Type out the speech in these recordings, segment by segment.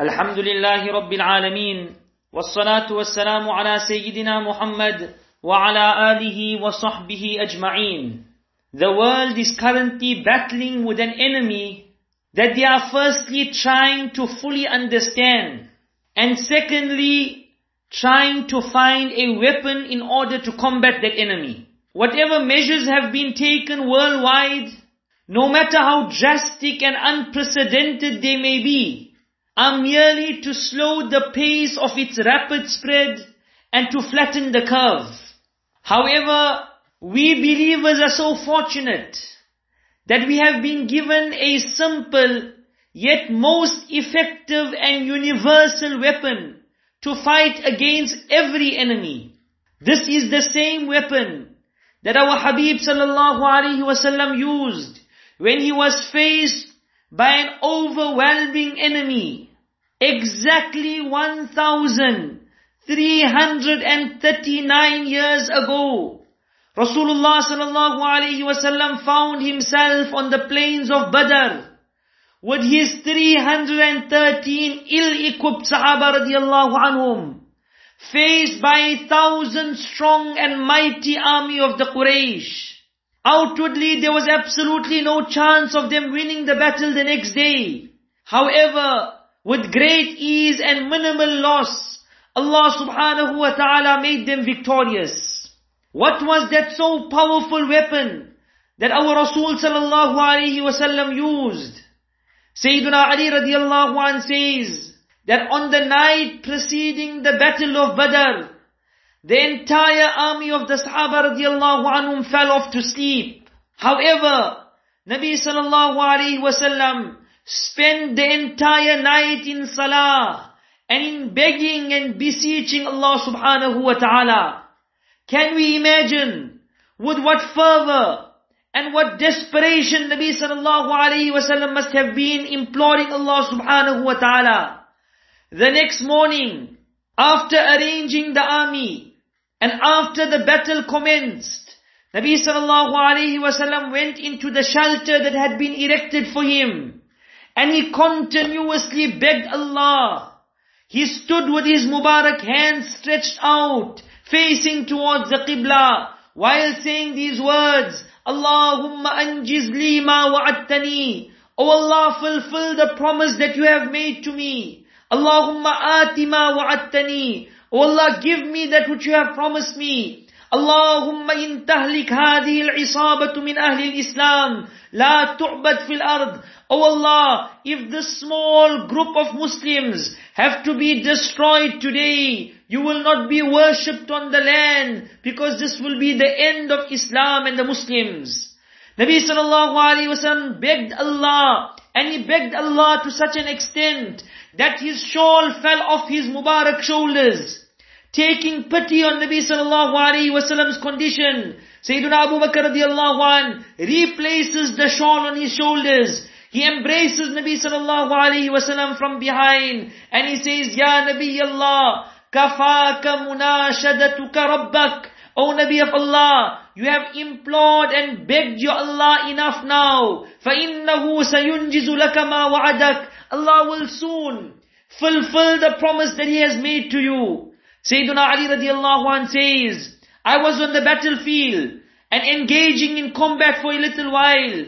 الحمد لله رب العالمين والصلاة والسلام على سيدنا محمد وعلى آله وصحبه أجمعين The world is currently battling with an enemy that they are firstly trying to fully understand and secondly trying to find a weapon in order to combat that enemy. Whatever measures have been taken worldwide, no matter how drastic and unprecedented they may be, are merely to slow the pace of its rapid spread and to flatten the curve. However, we believers are so fortunate that we have been given a simple yet most effective and universal weapon to fight against every enemy. This is the same weapon that our Habib sallallahu alaihi wasallam used when he was faced by an overwhelming enemy. Exactly 1339 years ago, Rasulullah sallallahu alaihi wasallam found himself on the plains of Badr with his 313 ill-equipped Sahaba radiallahu anhum, faced by a thousand strong and mighty army of the Quraysh. Outwardly, there was absolutely no chance of them winning the battle the next day. However, with great ease and minimal loss, Allah subhanahu wa ta'ala made them victorious. What was that so powerful weapon that our Rasul sallallahu alayhi wasallam used? Sayyidina Ali radiallahu anh says that on the night preceding the battle of Badr, the entire army of the Sahaba radiallahu anhum fell off to sleep. However, Nabi sallallahu alayhi wasallam spent the entire night in salah and in begging and beseeching Allah subhanahu wa ta'ala. Can we imagine with what fervor and what desperation Nabi sallallahu alayhi wasallam must have been imploring Allah subhanahu wa ta'ala. The next morning, after arranging the army and after the battle commenced, Nabi sallallahu alayhi wasallam went into the shelter that had been erected for him and he continuously begged Allah. He stood with his Mubarak hands stretched out, facing towards the Qibla, while saying these words, Allahumma anjiz li ma wa'attani. O Allah, fulfill the promise that you have made to me. Allahumma ati ma wa'attani. O Allah, give me that which you have promised me. اللهم إن تهلك هذه العصابة من أهل الإسلام لا تعبد في الأرض Oh Allah, if this small group of Muslims have to be destroyed today, you will not be worshipped on the land because this will be the end of Islam and the Muslims. Nabi sallallahu alaihi wasallam begged Allah and he begged Allah to such an extent that his shawl fell off his Mubarak shoulders. Taking pity on Nabi sallallahu alaihi wasallam's condition, Sayyidina Abu Bakr radiallahu an replaces the shawl on his shoulders. He embraces Nabi sallallahu alaihi wasallam from behind and he says, Ya Nabi Allah, kafaka munashadatuka rabbak. O Nabi of Allah, you have implored and begged your Allah enough now. فَإِنَّهُ سَيُنْجِزُ لَكَ مَا وَعَدَكَ Allah will soon fulfill the promise that He has made to you. Sayyidina Ali radiallahu anh says, I was on the battlefield and engaging in combat for a little while.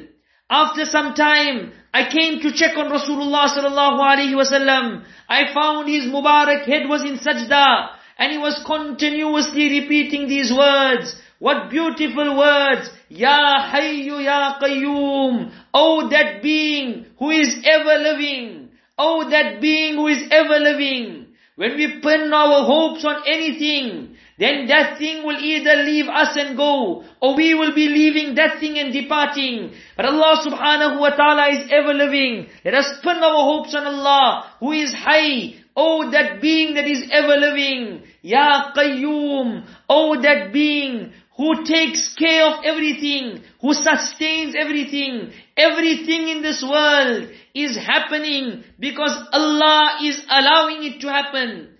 After some time, I came to check on Rasulullah sallallahu alaihi wasallam. I found his Mubarak head was in sajda and he was continuously repeating these words. What beautiful words! Ya Hayyu Ya Qayyum. Oh that being who is ever living. Oh that being who is ever living. When we pin our hopes on anything, then that thing will either leave us and go, or we will be leaving that thing and departing. But Allah subhanahu wa ta'ala is ever living. Let us pin our hopes on Allah, who is Hayy. Oh, that being that is ever living. Ya Qayyum. Oh, that being who takes care of everything, who sustains everything. Everything in this world is happening because Allah is allowing it to happen.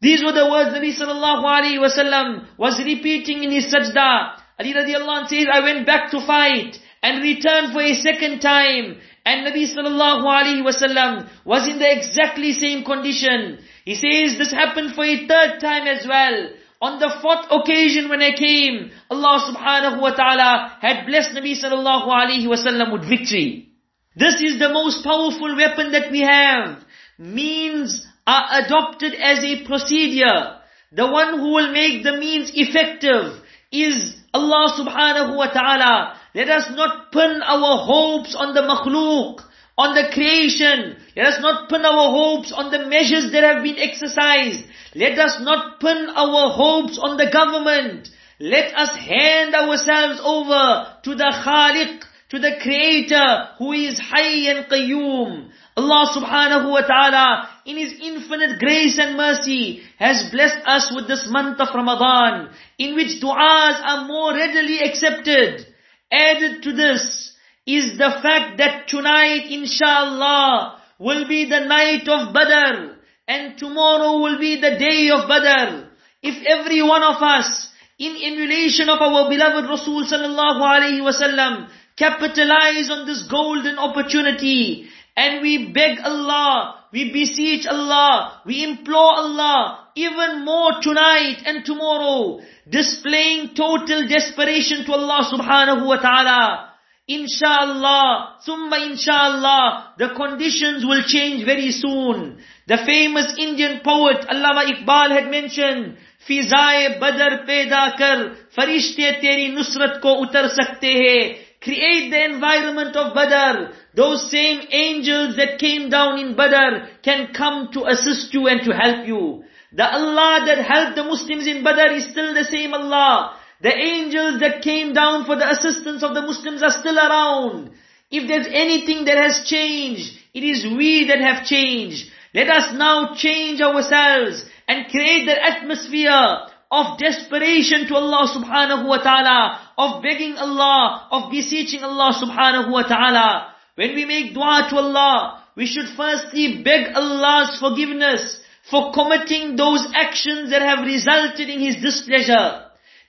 These were the words Nabi sallallahu alayhi wasallam was repeating in his sajda. Ali radiallahu anh says, I went back to fight and returned for a second time. And Nabi sallallahu alayhi wasallam was in the exactly same condition. He says this happened for a third time as well. On the fourth occasion when I came, Allah subhanahu wa ta'ala had blessed Nabi sallallahu alayhi wasallam with victory. This is the most powerful weapon that we have. Means are adopted as a procedure. The one who will make the means effective is Allah subhanahu wa ta'ala. Let us not pin our hopes on the makhluk, on the creation. Let us not pin our hopes on the measures that have been exercised. Let us not pin our hopes on the government. Let us hand ourselves over to the Khaliq, to the Creator who is Hayy and Qayyum. Allah subhanahu wa ta'ala in His infinite grace and mercy has blessed us with this month of Ramadan in which du'as are more readily accepted. Added to this is the fact that tonight inshallah will be the night of Badr and tomorrow will be the day of Badr. If every one of us in emulation of our beloved Rasul sallallahu alayhi wasallam capitalize on this golden opportunity and we beg Allah, we beseech Allah, we implore Allah, even more tonight and tomorrow, displaying total desperation to Allah subhanahu wa ta'ala. Inshallah, summa inshallah, the conditions will change very soon. The famous Indian poet Allama Iqbal had mentioned, फिजाए बदर पैदा कर फरिश्ते तेरी नुसरत को उतर सकते हैं create the environment of Badr. Those same angels that came down in Badr can come to assist you and to help you. The Allah that helped the Muslims in Badr is still the same Allah. The angels that came down for the assistance of the Muslims are still around. If there's anything that has changed, it is we that have changed. Let us now change ourselves and create the atmosphere of desperation to Allah subhanahu wa ta'ala, of begging Allah, of beseeching Allah subhanahu wa ta'ala. When we make dua to Allah, we should firstly beg Allah's forgiveness for committing those actions that have resulted in His displeasure.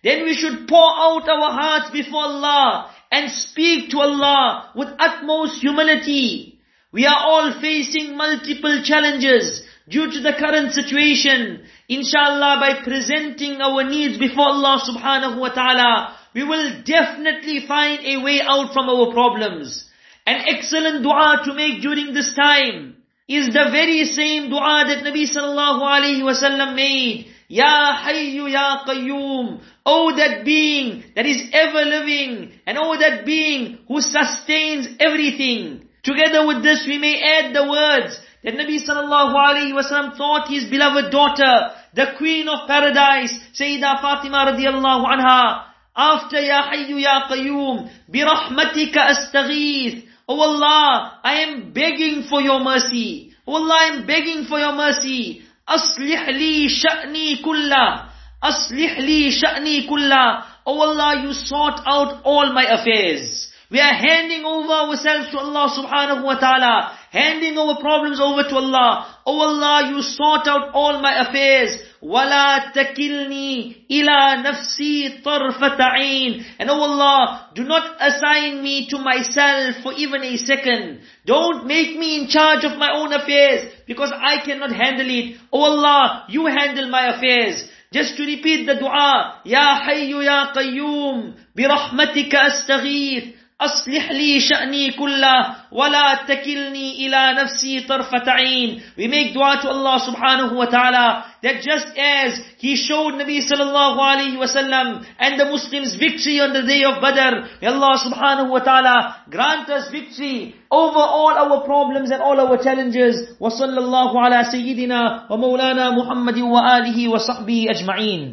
Then we should pour out our hearts before Allah and speak to Allah with utmost humility. We are all facing multiple challenges due to the current situation. Inshallah, by presenting our needs before Allah subhanahu wa ta'ala, we will definitely find a way out from our problems. An excellent dua to make during this time is the very same dua that Nabi sallallahu alayhi wasallam made. Ya Hayyu Ya Qayyum. Oh that being that is ever living and oh that being who sustains everything. Together with this we may add the words that Nabi sallallahu alayhi wasallam taught his beloved daughter, the queen of paradise, Sayyidah Fatima radiallahu anha, after Ya Hayyu Ya Qayyum, birahmatika astaghith. Oh Allah, I am begging for your mercy. Oh Allah, I am begging for your mercy. Aslih li sha'ni kulla. Aslih li sha'ni kulla. Oh Allah, you sort out all my affairs. We are handing over ourselves to Allah subhanahu wa ta'ala. Handing our problems over to Allah. Oh Allah, you sort out all my affairs. وَلَا تَكِلْنِي إِلَى نَفْسِي طَرْفَةَ عَيْنٍ And oh Allah, do not assign me to myself for even a second. Don't make me in charge of my own affairs, because I cannot handle it. Oh Allah, you handle my affairs. Just to repeat the dua, Ya Hayyu Ya Qayyum, برحمتك أستغيث أصلح لي شأني كله ولا تكلني إلى نفسي طرفة عين We make dua to Allah subhanahu wa ta'ala that just as He showed Nabi sallallahu alayhi wa sallam and the Muslims victory on the day of Badr, may Allah subhanahu wa ta'ala grant us victory over all our problems and all our challenges. وصلى الله على سيدنا ومولانا محمد وآله وصحبه أجمعين